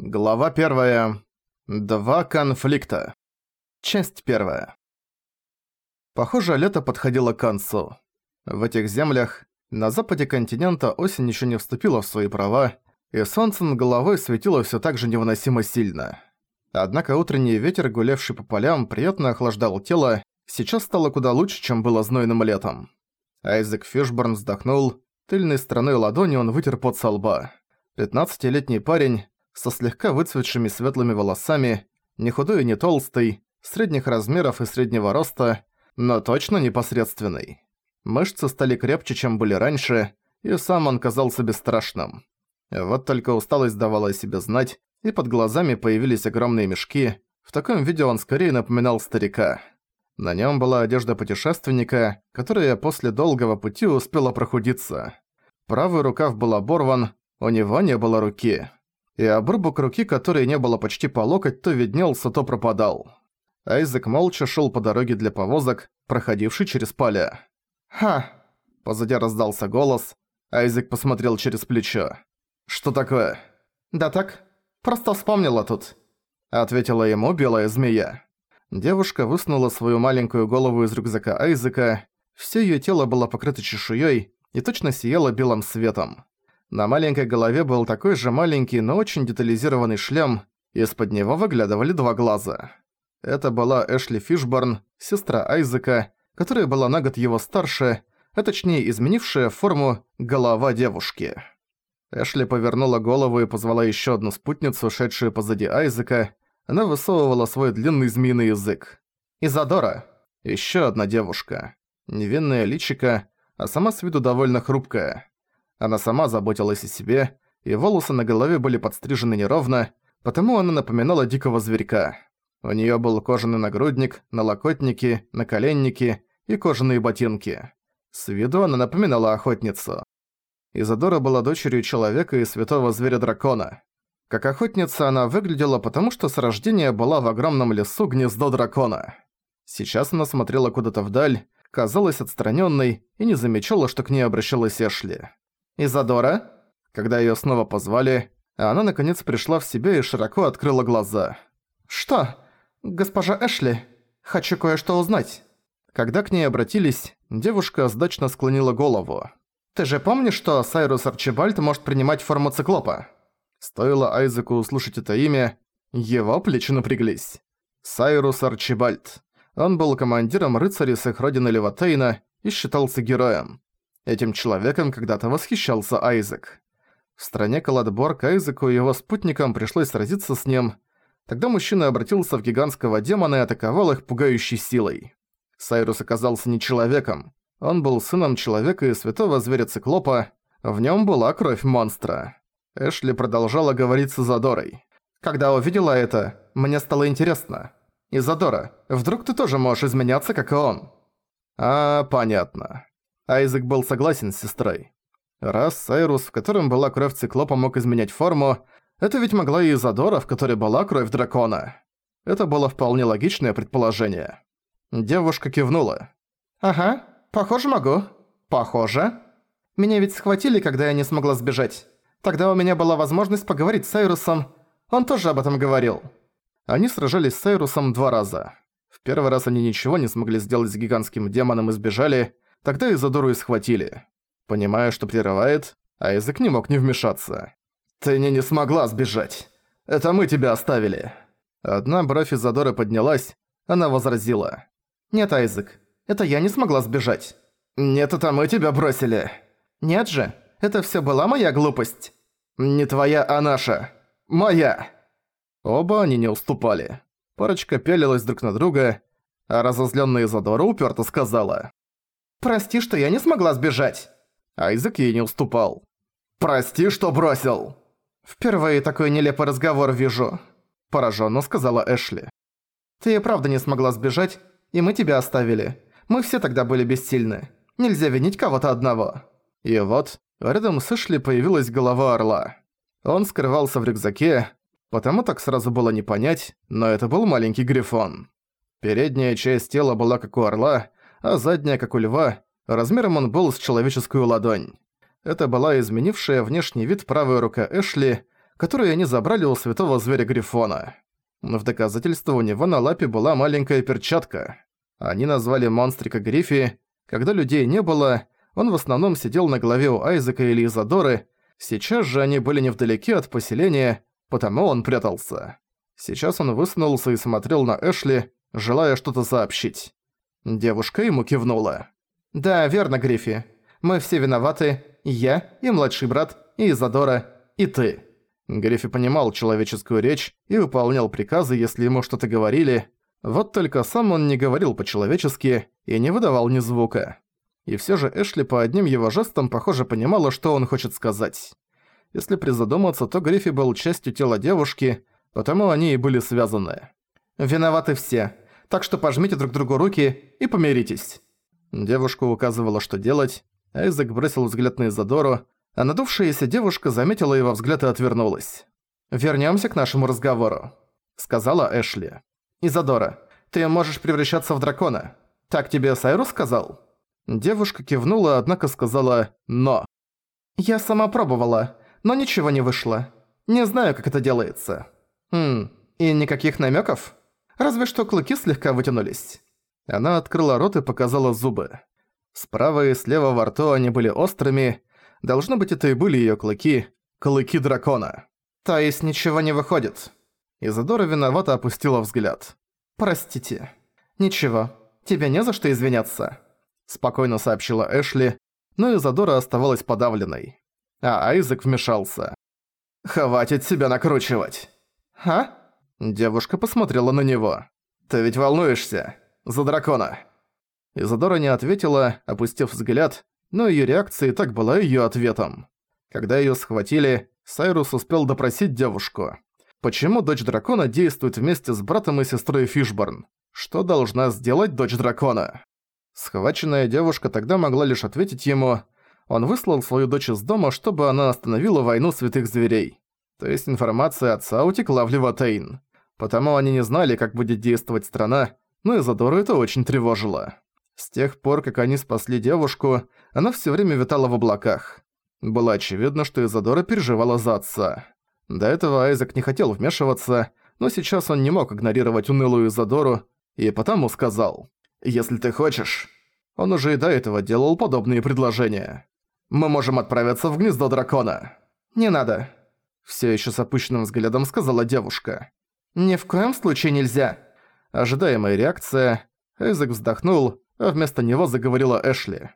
Глава первая. Два конфликта. Часть первая. Похоже, лето подходило к концу. В этих землях, на западе континента осень еще не вступила в свои права, и солнце над головой светило все так же невыносимо сильно. Однако утренний ветер, гулявший по полям, приятно охлаждал тело, сейчас стало куда лучше, чем было знойным летом. Айзек Фишборн вздохнул, тыльной стороной ладони он вытер пот со лба. Пятнадцатилетний парень, со слегка выцветшими светлыми волосами, не худой и не толстый, средних размеров и среднего роста, но точно непосредственный. Мышцы стали крепче, чем были раньше, и сам он казался бесстрашным. Вот только усталость давала о себе знать, и под глазами появились огромные мешки. В таком виде он скорее напоминал старика. На нем была одежда путешественника, которая после долгого пути успела прохудиться. Правый рукав был оборван, у него не было руки и обрубок руки, который не было почти по локоть, то виднелся, то пропадал. Айзек молча шел по дороге для повозок, проходившей через поля. «Ха!» – позади раздался голос. Айзек посмотрел через плечо. «Что такое?» «Да так, просто вспомнила тут», – ответила ему белая змея. Девушка высунула свою маленькую голову из рюкзака Айзека. Всё её тело было покрыто чешуей и точно сияло белым светом. На маленькой голове был такой же маленький, но очень детализированный шлем, из-под него выглядывали два глаза. Это была Эшли Фишборн, сестра Айзека, которая была на год его старше, а точнее изменившая форму голова девушки. Эшли повернула голову и позвала еще одну спутницу, шедшую позади Айзека. Она высовывала свой длинный змеиный язык. «Изадора!» Еще одна девушка. Невинная личика, а сама с виду довольно хрупкая. Она сама заботилась о себе, и волосы на голове были подстрижены неровно, потому она напоминала дикого зверька. У неё был кожаный нагрудник, налокотники, наколенники и кожаные ботинки. С виду она напоминала охотницу. Изадора была дочерью человека и святого зверя-дракона. Как охотница она выглядела потому, что с рождения была в огромном лесу гнездо дракона. Сейчас она смотрела куда-то вдаль, казалась отстранённой и не замечала, что к ней обращалась Эшли. «Изадора?» Когда её снова позвали, она наконец пришла в себя и широко открыла глаза. «Что? Госпожа Эшли, хочу кое-что узнать». Когда к ней обратились, девушка сдачно склонила голову. «Ты же помнишь, что Сайрус Арчибальд может принимать форму циклопа?» Стоило Айзеку услышать это имя, его плечи напряглись. Сайрус Арчибальд. Он был командиром рыцарей с их родины Леватейна и считался героем. Этим человеком когда-то восхищался Айзек. В стране Каладбор к Айзеку и его спутникам пришлось сразиться с ним. Тогда мужчина обратился в гигантского демона и атаковал их пугающей силой. Сайрус оказался не человеком. Он был сыном человека и святого зверя-циклопа. В нем была кровь монстра. Эшли продолжала говорить с Изадорой. «Когда увидела это, мне стало интересно. Изадора, вдруг ты тоже можешь изменяться, как и он?» «А, понятно. Айзек был согласен с сестрой. Раз Сайрус, в котором была кровь циклопа, мог изменять форму, это ведь могла и Изадора, в которой была кровь дракона. Это было вполне логичное предположение. Девушка кивнула. «Ага, похоже могу. Похоже. Меня ведь схватили, когда я не смогла сбежать. Тогда у меня была возможность поговорить с Сайрусом. Он тоже об этом говорил». Они сражались с Сайрусом два раза. В первый раз они ничего не смогли сделать с гигантским демоном и сбежали, Тогда Изодору и схватили. Понимая, что прерывает, Айзек не мог не вмешаться. «Ты не, не смогла сбежать. Это мы тебя оставили». Одна бровь Изодоры поднялась, она возразила. «Нет, Айзек, это я не смогла сбежать». «Нет, это мы тебя бросили». «Нет же, это всё была моя глупость». «Не твоя, а наша. Моя». Оба они не уступали. Парочка пялилась друг на друга, а разозлённая Изодора упёрто сказала. «Прости, что я не смогла сбежать!» Айзек ей не уступал. «Прости, что бросил!» «Впервые такой нелепый разговор вижу», – пораженно сказала Эшли. «Ты и правда не смогла сбежать, и мы тебя оставили. Мы все тогда были бессильны. Нельзя винить кого-то одного». И вот, рядом с Эшли появилась голова орла. Он скрывался в рюкзаке, потому так сразу было не понять, но это был маленький грифон. Передняя часть тела была как у орла, а задняя, как у льва, размером он был с человеческую ладонь. Это была изменившая внешний вид правая рука Эшли, которую они забрали у святого зверя Грифона. В доказательство у него на лапе была маленькая перчатка. Они назвали монстрика Гриффи. Когда людей не было, он в основном сидел на голове у Айзека или Изадоры. Сейчас же они были невдалеке от поселения, потому он прятался. Сейчас он высунулся и смотрел на Эшли, желая что-то сообщить. Девушка ему кивнула. «Да, верно, Гриффи. Мы все виноваты. Я, и младший брат, и Изадора, и ты». Гриффи понимал человеческую речь и выполнял приказы, если ему что-то говорили. Вот только сам он не говорил по-человечески и не выдавал ни звука. И всё же Эшли по одним его жестам, похоже, понимала, что он хочет сказать. Если призадуматься, то Гриффи был частью тела девушки, потому они и были связаны. «Виноваты все, так что пожмите друг другу руки и помиритесь». Девушка указывала, что делать, Айзек бросил взгляд на Изодору, а надувшаяся девушка заметила его взгляд и отвернулась. «Вернёмся к нашему разговору», — сказала Эшли. «Изодора, ты можешь превращаться в дракона. Так тебе Сайрус сказал?» Девушка кивнула, однако сказала «но». «Я сама пробовала, но ничего не вышло. Не знаю, как это делается». «Хм, и никаких намёков? Разве что клыки слегка вытянулись». Она открыла рот и показала зубы. Справа и слева во рту они были острыми, Должно быть, это и были её клыки. Клыки дракона. Есть ничего не выходит. Изадора виновато опустила взгляд. «Простите. Ничего. Тебе не за что извиняться», – спокойно сообщила Эшли, но Изадора оставалась подавленной. А Айзек вмешался. «Хватит себя накручивать!» «А?» Девушка посмотрела на него. «Ты ведь волнуешься? За дракона!» Изадора не ответила, опустив взгляд, но её реакция и так была её ответом. Когда её схватили, Сайрус успел допросить девушку. Почему дочь дракона действует вместе с братом и сестрой Фишборн? Что должна сделать дочь дракона? Схваченная девушка тогда могла лишь ответить ему. Он выслал свою дочь из дома, чтобы она остановила войну святых зверей. То есть информация отца утекла в Левотейн. Потому они не знали, как будет действовать страна, но Изодору это очень тревожило. С тех пор, как они спасли девушку, она все время витала в облаках. Было очевидно, что Изадора переживала за отца. До этого Айзек не хотел вмешиваться, но сейчас он не мог игнорировать унылую Изадору, и потому сказал, «Если ты хочешь...» Он уже и до этого делал подобные предложения. «Мы можем отправиться в гнездо дракона». «Не надо», — все еще с опущенным взглядом сказала девушка. «Ни в коем случае нельзя». Ожидаемая реакция, Айзек вздохнул, а вместо него заговорила Эшли.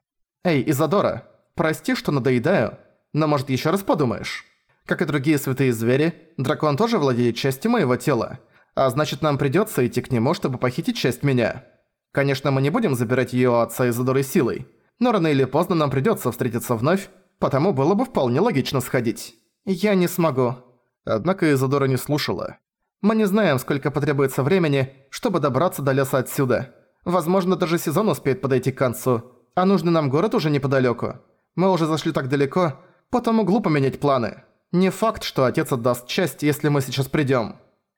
«Эй, Изадора, прости, что надоедаю, но может еще раз подумаешь? Как и другие святые звери, дракон тоже владеет частью моего тела, а значит нам придётся идти к нему, чтобы похитить часть меня. Конечно, мы не будем забирать её отца Изадоры силой, но рано или поздно нам придётся встретиться вновь, потому было бы вполне логично сходить. Я не смогу». Однако Изадора не слушала. «Мы не знаем, сколько потребуется времени, чтобы добраться до леса отсюда». Возможно, даже сезон успеет подойти к концу, а нужный нам город уже неподалеку. Мы уже зашли так далеко, потому глупо менять планы. Не факт, что отец отдаст часть, если мы сейчас придем.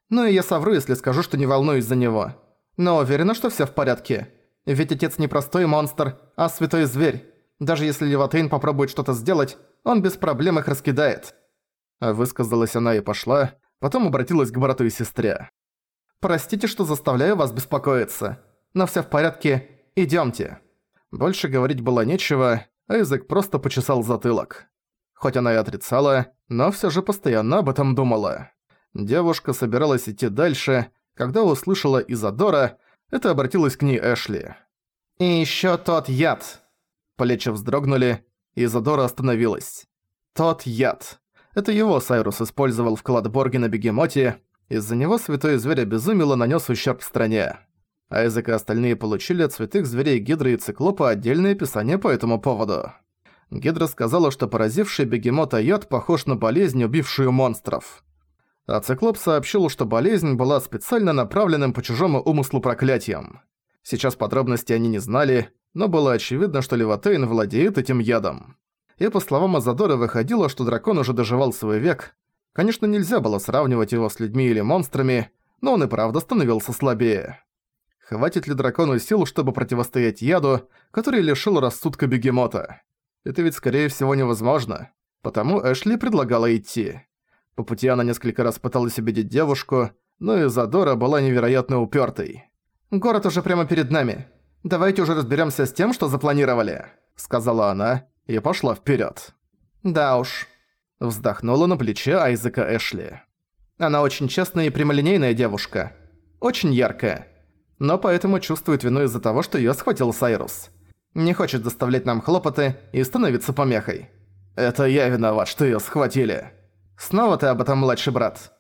Ну и я совру, если скажу, что не волнуюсь за него. Но уверена, что все в порядке. Ведь отец не простой монстр, а святой зверь. Даже если Леватейн попробует что-то сделать, он без проблем их раскидает. Высказалась она и пошла, потом обратилась к брату и сестре. «Простите, что заставляю вас беспокоиться но всё в порядке, идёмте». Больше говорить было нечего, Айзек просто почесал затылок. Хоть она и отрицала, но всё же постоянно об этом думала. Девушка собиралась идти дальше, когда услышала Изадора, это обратилась к ней Эшли. «И ещё тот яд!» Плечи вздрогнули, и остановилась. «Тот яд!» Это его Сайрус использовал в Кладборге на Бегемоте, из-за него святой зверь обезумел и нанёс ущерб стране. Айзек и остальные получили от святых зверей Гидры и Циклопа отдельное описание по этому поводу. Гидра сказала, что поразивший бегемота яд похож на болезнь, убившую монстров. А Циклоп сообщил, что болезнь была специально направленным по чужому умыслу проклятием. Сейчас подробности они не знали, но было очевидно, что Леватейн владеет этим ядом. И по словам Азадора выходило, что дракон уже доживал свой век. Конечно, нельзя было сравнивать его с людьми или монстрами, но он и правда становился слабее. Хватит ли дракону сил, чтобы противостоять яду, который лишил рассудка бегемота? Это ведь скорее всего невозможно. Потому Эшли предлагала идти. По пути она несколько раз пыталась убедить девушку, но Изадора была невероятно упёртой. «Город уже прямо перед нами. Давайте уже разберёмся с тем, что запланировали», — сказала она и пошла вперёд. «Да уж», — вздохнула на плече Айзека Эшли. «Она очень честная и прямолинейная девушка. Очень яркая. Но поэтому чувствует вину из-за того, что её схватил Сайрус. Не хочет доставлять нам хлопоты и становиться помехой. Это я виноват, что её схватили. Снова ты об этом, младший брат».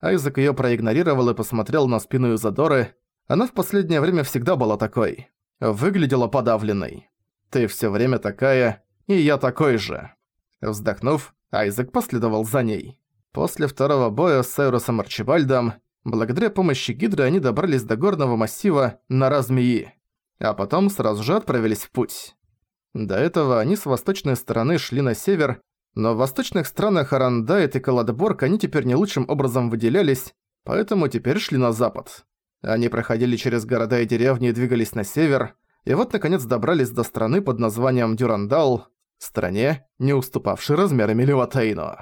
Айзек её проигнорировал и посмотрел на спину Изадоры. Она в последнее время всегда была такой. Выглядела подавленной. «Ты всё время такая, и я такой же». Вздохнув, Айзек последовал за ней. После второго боя с Сайрусом Арчибальдом, благодаря помощи Гидры они добрались до горного массива на Змеи, а потом сразу же отправились в путь. До этого они с восточной стороны шли на север, но в восточных странах Арандайт и Каладборг они теперь не лучшим образом выделялись, поэтому теперь шли на запад. Они проходили через города и деревни и двигались на север, и вот наконец добрались до страны под названием Дюрандал, стране, не уступавшей размерами Левотейну.